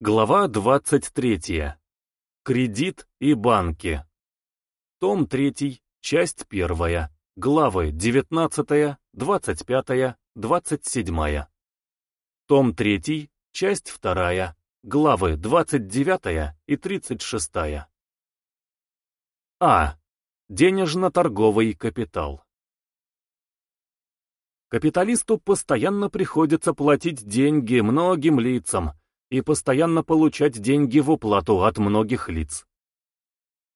Глава 23. Кредит и банки. Том 3, часть 1, главы 19, 25, 27. Том 3, часть 2, главы 29 и 36. А. Денежно-торговый капитал. Капиталисту постоянно приходится платить деньги многим лицам, и постоянно получать деньги в уплату от многих лиц.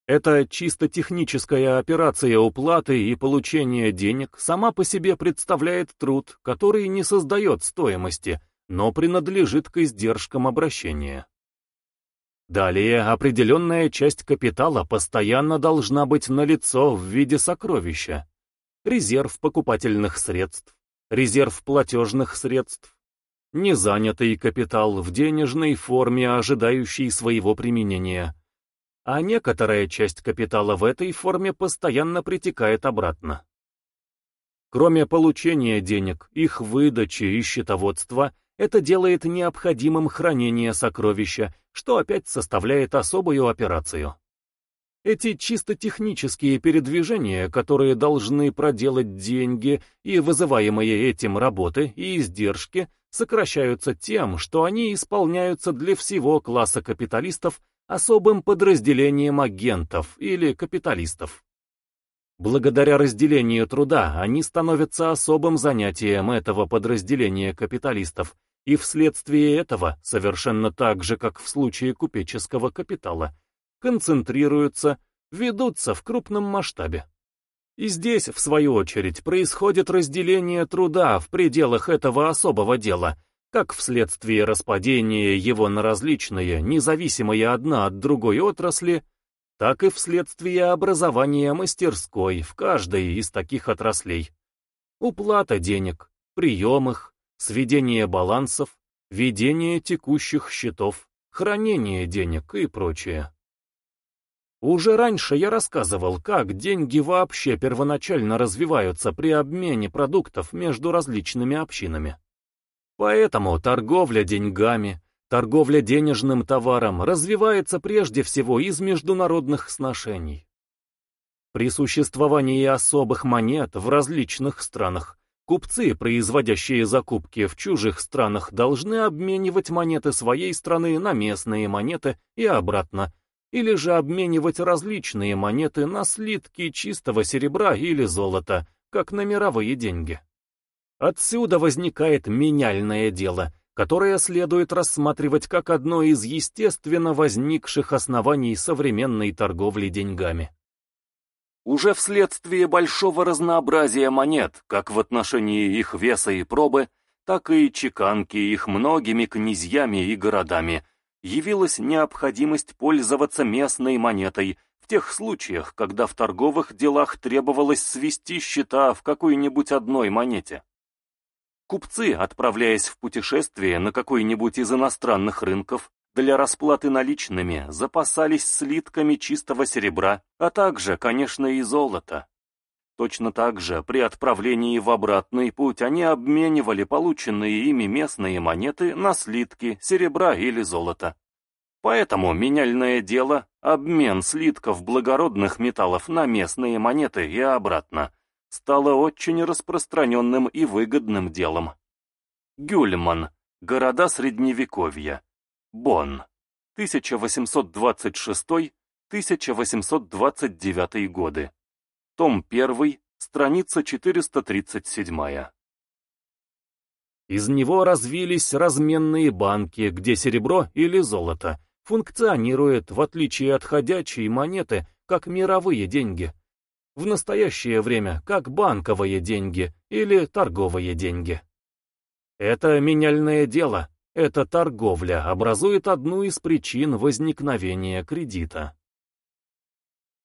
Эта чисто техническая операция уплаты и получения денег сама по себе представляет труд, который не создает стоимости, но принадлежит к издержкам обращения. Далее, определенная часть капитала постоянно должна быть налицо в виде сокровища. Резерв покупательных средств, резерв платежных средств, незанятый капитал в денежной форме, ожидающий своего применения, а некоторая часть капитала в этой форме постоянно притекает обратно. Кроме получения денег, их выдачи и счетоводства, это делает необходимым хранение сокровища, что опять составляет особую операцию. Эти чисто технические передвижения, которые должны проделать деньги и вызываемые этим работы и издержки, сокращаются тем, что они исполняются для всего класса капиталистов особым подразделением агентов или капиталистов. Благодаря разделению труда они становятся особым занятием этого подразделения капиталистов, и вследствие этого, совершенно так же, как в случае купеческого капитала, концентрируются, ведутся в крупном масштабе. И здесь, в свою очередь, происходит разделение труда в пределах этого особого дела, как вследствие распадения его на различные, независимые одна от другой отрасли, так и вследствие образования мастерской в каждой из таких отраслей. Уплата денег, прием их, сведение балансов, ведение текущих счетов, хранение денег и прочее. Уже раньше я рассказывал, как деньги вообще первоначально развиваются при обмене продуктов между различными общинами. Поэтому торговля деньгами, торговля денежным товаром развивается прежде всего из международных сношений. При существовании особых монет в различных странах купцы, производящие закупки в чужих странах, должны обменивать монеты своей страны на местные монеты и обратно, или же обменивать различные монеты на слитки чистого серебра или золота, как на мировые деньги. Отсюда возникает меняльное дело, которое следует рассматривать как одно из естественно возникших оснований современной торговли деньгами. Уже вследствие большого разнообразия монет, как в отношении их веса и пробы, так и чеканки их многими князьями и городами, явилась необходимость пользоваться местной монетой в тех случаях, когда в торговых делах требовалось свести счета в какой-нибудь одной монете. Купцы, отправляясь в путешествие на какой-нибудь из иностранных рынков, для расплаты наличными запасались слитками чистого серебра, а также, конечно, и золота. Точно так же при отправлении в обратный путь они обменивали полученные ими местные монеты на слитки серебра или золота. Поэтому меняльное дело, обмен слитков благородных металлов на местные монеты и обратно, стало очень распространенным и выгодным делом. Гюльман. Города Средневековья. Бонн. 1826-1829 годы. Том 1, страница 437. Из него развились разменные банки, где серебро или золото функционирует, в отличие от ходячей монеты, как мировые деньги. В настоящее время как банковые деньги или торговые деньги. Это меняльное дело, эта торговля образует одну из причин возникновения кредита.